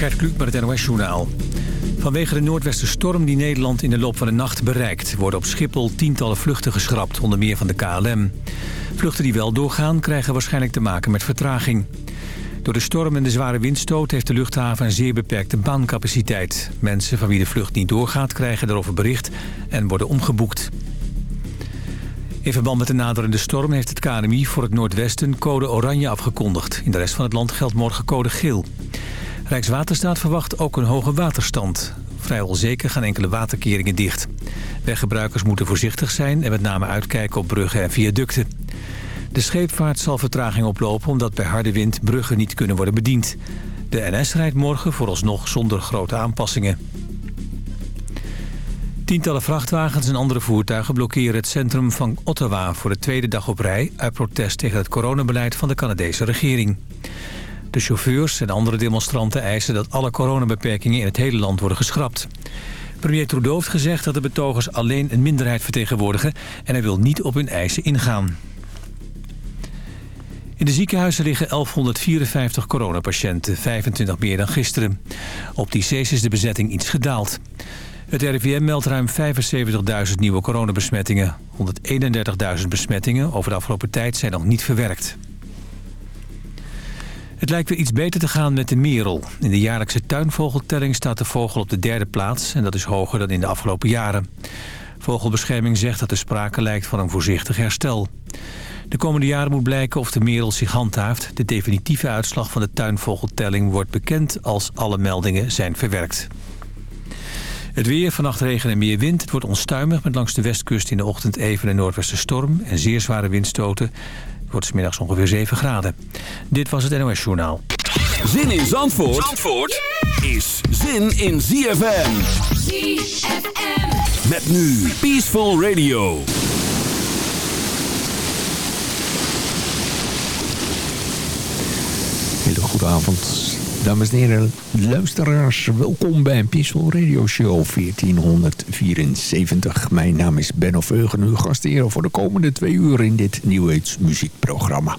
Gert Kluk het NOS-journaal. Vanwege de noordwestenstorm die Nederland in de loop van de nacht bereikt... worden op Schiphol tientallen vluchten geschrapt, onder meer van de KLM. Vluchten die wel doorgaan krijgen waarschijnlijk te maken met vertraging. Door de storm en de zware windstoot heeft de luchthaven een zeer beperkte baancapaciteit. Mensen van wie de vlucht niet doorgaat krijgen daarover bericht en worden omgeboekt. In verband met de naderende storm heeft het KNMI voor het Noordwesten code oranje afgekondigd. In de rest van het land geldt morgen code geel. Rijkswaterstaat verwacht ook een hoge waterstand. Vrijwel zeker gaan enkele waterkeringen dicht. Weggebruikers moeten voorzichtig zijn en met name uitkijken op bruggen en viaducten. De scheepvaart zal vertraging oplopen omdat bij harde wind bruggen niet kunnen worden bediend. De NS rijdt morgen vooralsnog zonder grote aanpassingen. Tientallen vrachtwagens en andere voertuigen blokkeren het centrum van Ottawa... voor de tweede dag op rij uit protest tegen het coronabeleid van de Canadese regering. De chauffeurs en andere demonstranten eisen dat alle coronabeperkingen in het hele land worden geschrapt. Premier Trudeau heeft gezegd dat de betogers alleen een minderheid vertegenwoordigen... en hij wil niet op hun eisen ingaan. In de ziekenhuizen liggen 1154 coronapatiënten, 25 meer dan gisteren. Op die C's is de bezetting iets gedaald. Het RIVM meldt ruim 75.000 nieuwe coronabesmettingen. 131.000 besmettingen over de afgelopen tijd zijn nog niet verwerkt. Het lijkt weer iets beter te gaan met de merel. In de jaarlijkse tuinvogeltelling staat de vogel op de derde plaats... en dat is hoger dan in de afgelopen jaren. Vogelbescherming zegt dat er sprake lijkt van een voorzichtig herstel. De komende jaren moet blijken of de merel zich handhaaft. De definitieve uitslag van de tuinvogeltelling wordt bekend als alle meldingen zijn verwerkt. Het weer, vannacht regen en meer wind. Het wordt onstuimig met langs de westkust in de ochtend even een noordwesten storm... en zeer zware windstoten. Het wordt smiddags ongeveer 7 graden. Dit was het NOS Journaal. Zin in Zandvoort, Zandvoort is zin in ZFM. ZFM. Met nu Peaceful Radio. Hele goede avond, dames en heren, luisteraars. Welkom bij Peaceful Radio Show 1474. Mijn naam is Ben of Eugen, uw gastheer voor de komende twee uur in dit New muziekprogramma.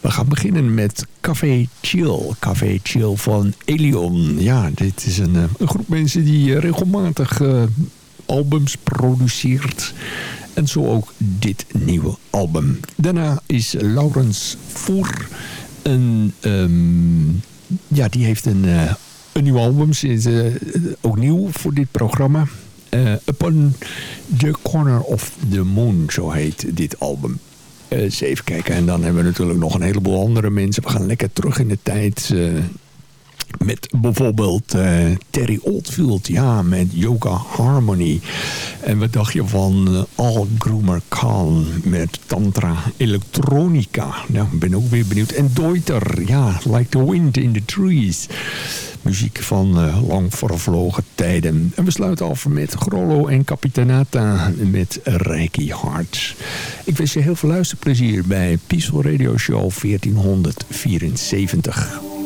We gaan beginnen met Café Chill. Café Chill van Elion. Ja, dit is een, eh, een groep mensen die eh, regelmatig uh, albums produceert. En zo ook dit nieuwe album. Daarna is Laurens Voer een, um, ja, die heeft een, uh, een nieuw album. Is uh, ook nieuw voor dit programma. Uh, Upon the Corner of the Moon, zo heet dit album. even kijken. En dan hebben we natuurlijk nog een heleboel andere mensen. We gaan lekker terug in de tijd. Met bijvoorbeeld uh, Terry Oldfield, ja, met Yoga Harmony. En wat dacht je van uh, Al Groomer Khan met Tantra Electronica? Nou, ik ben ook weer benieuwd. En Deuter, ja, Like the Wind in the Trees. Muziek van uh, lang vervlogen tijden. En we sluiten af met Grollo en Capitanata met Reiki Heart. Ik wens je heel veel luisterplezier bij Peaceful Radio Show 1474.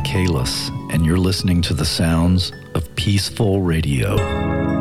Kalis, and you're listening to the sounds of Peaceful Radio.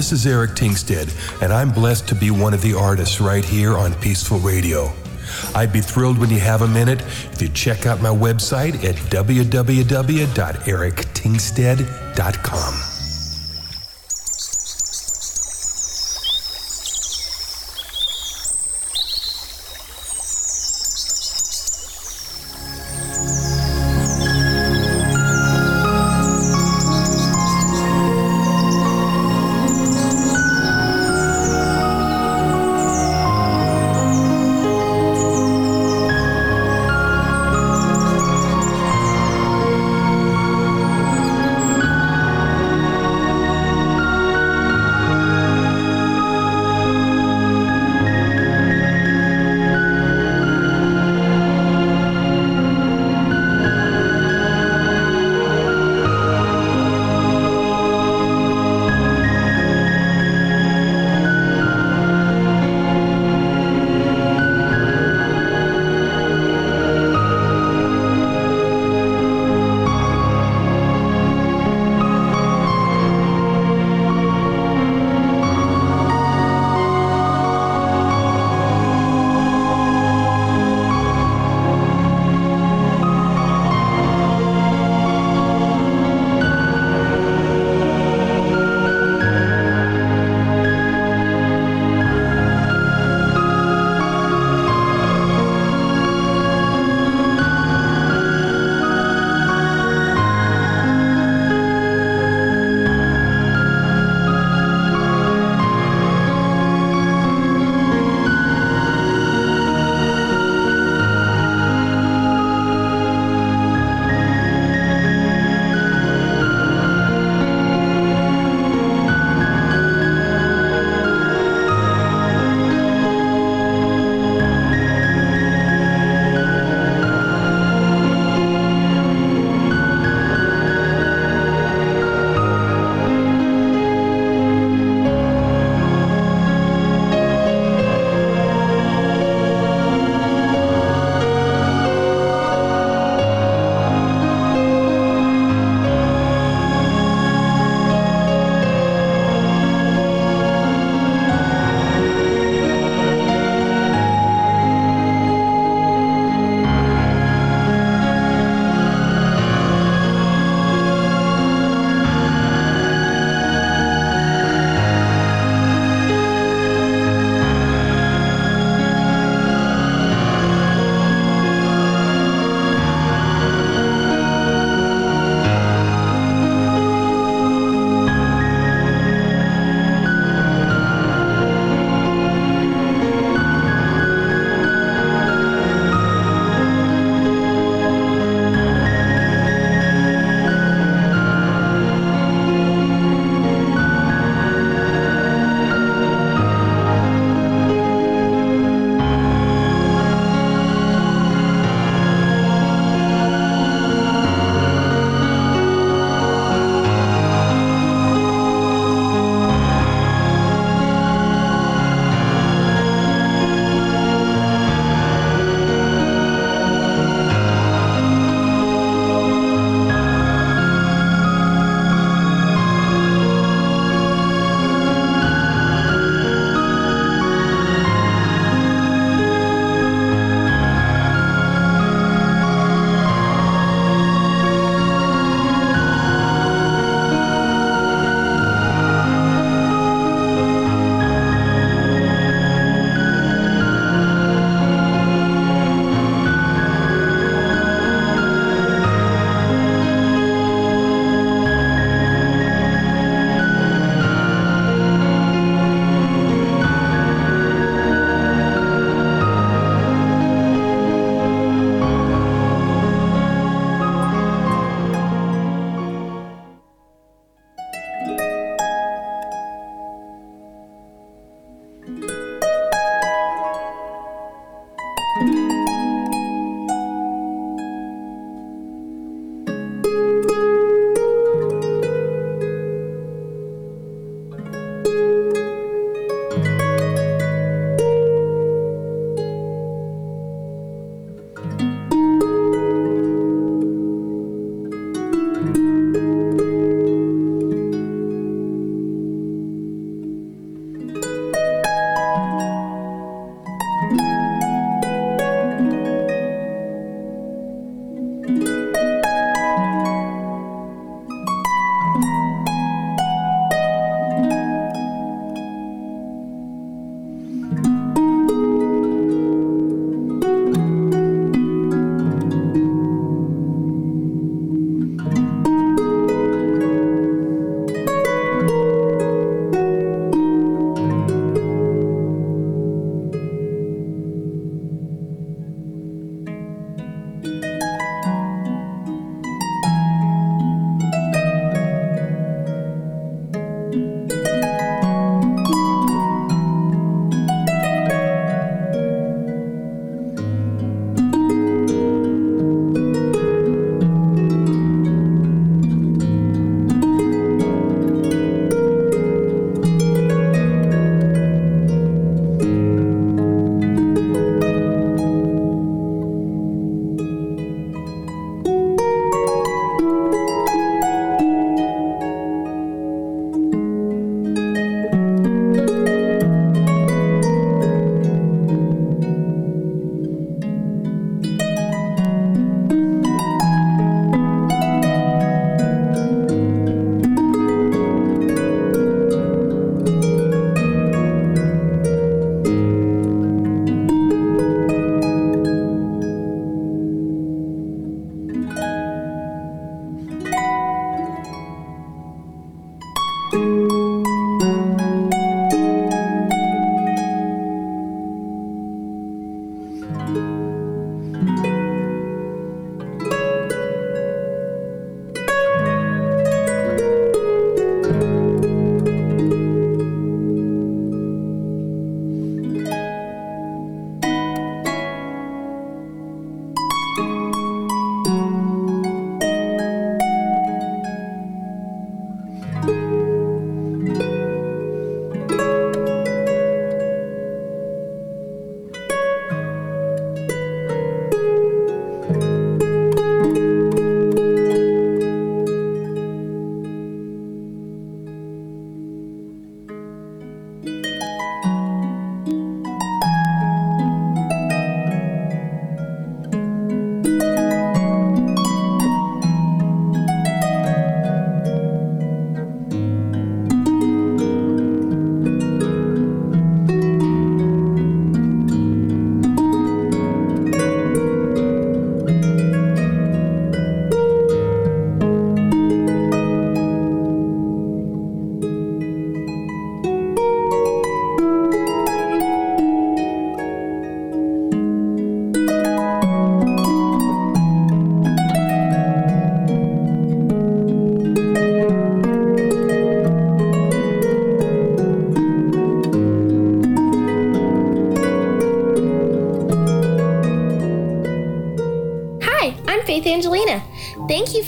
This is Eric Tingstead, and I'm blessed to be one of the artists right here on Peaceful Radio. I'd be thrilled when you have a minute if you check out my website at www.erictingstead.com.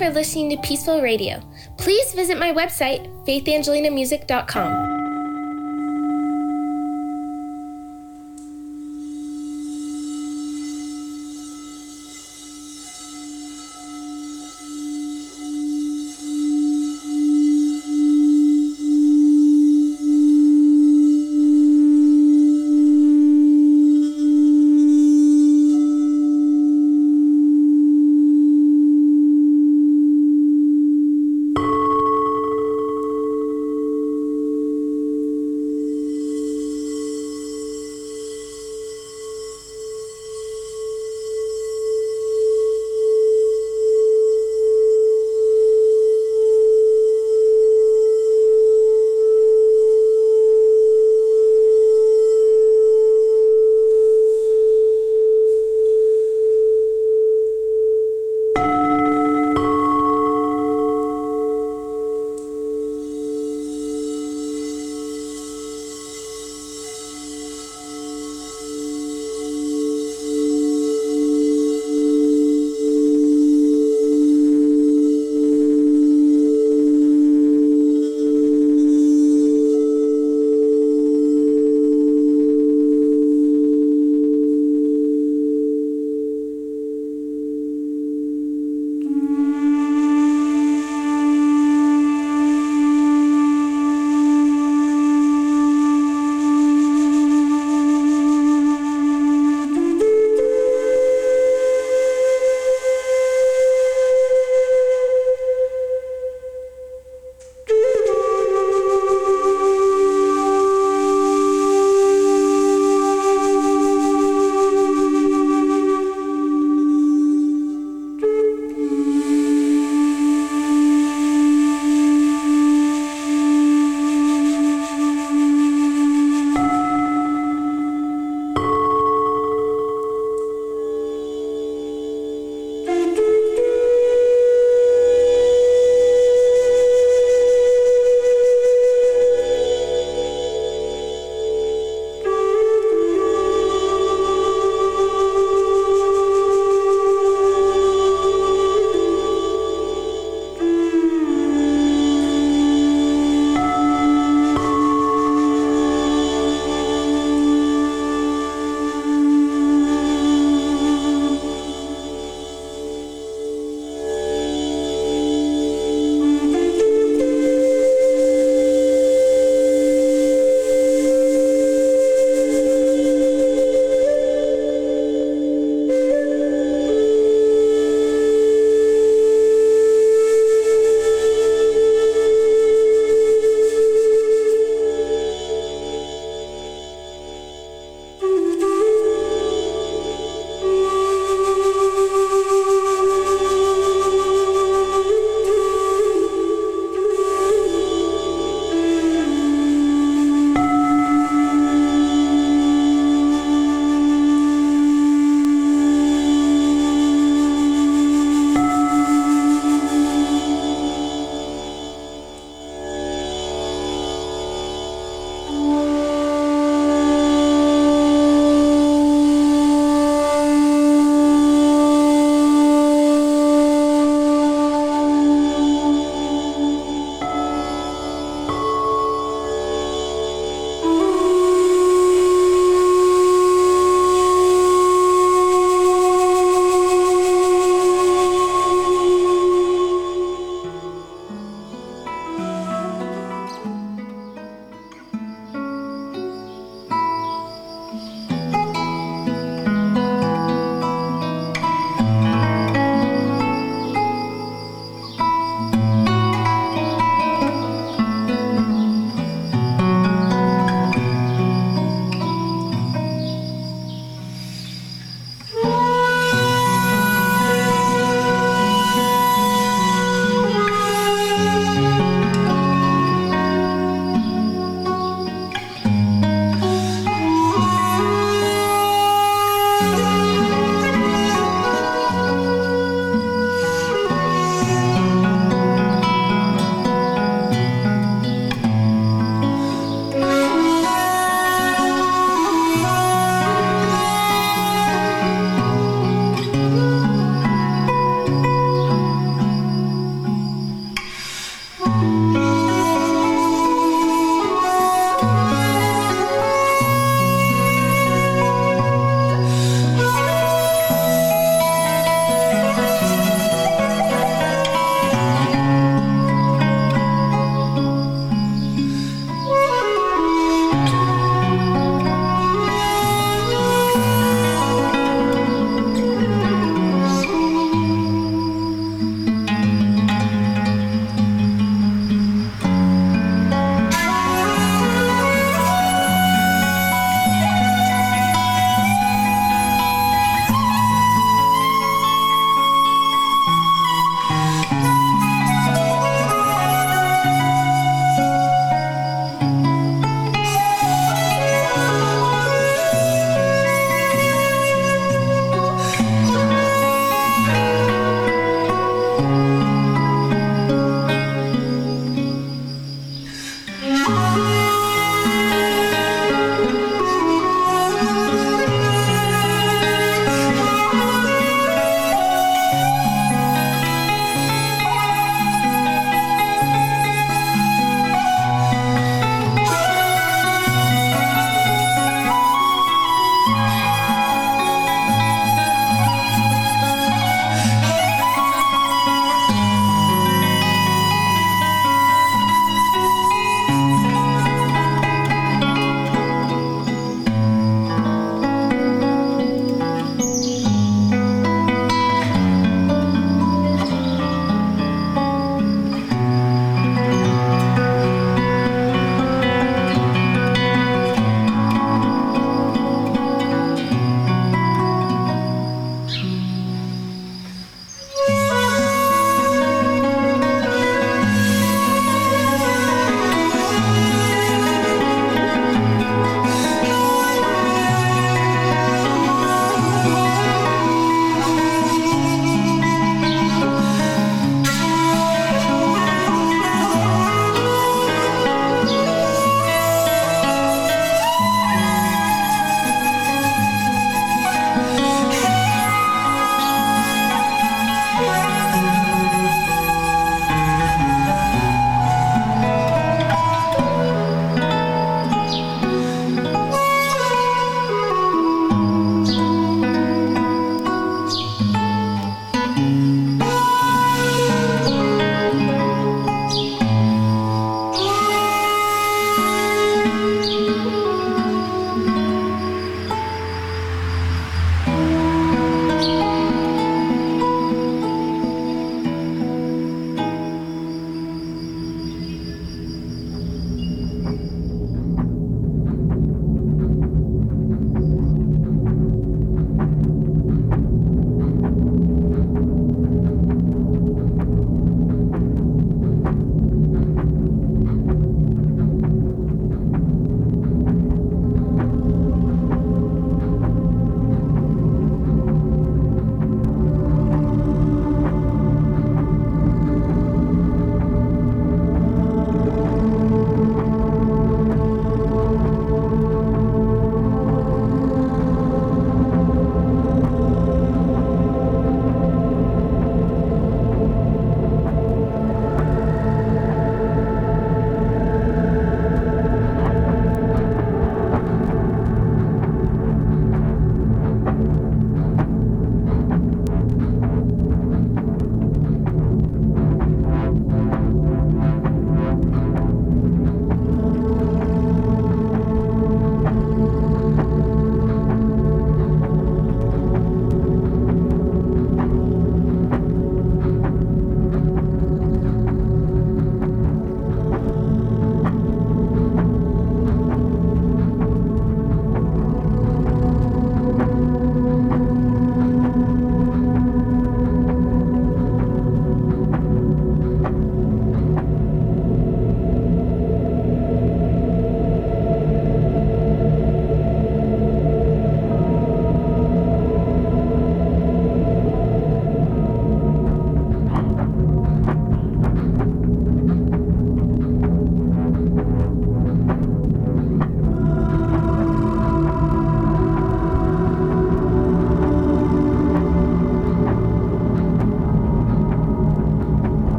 for listening to Peaceful Radio. Please visit my website, faithangelinamusic.com.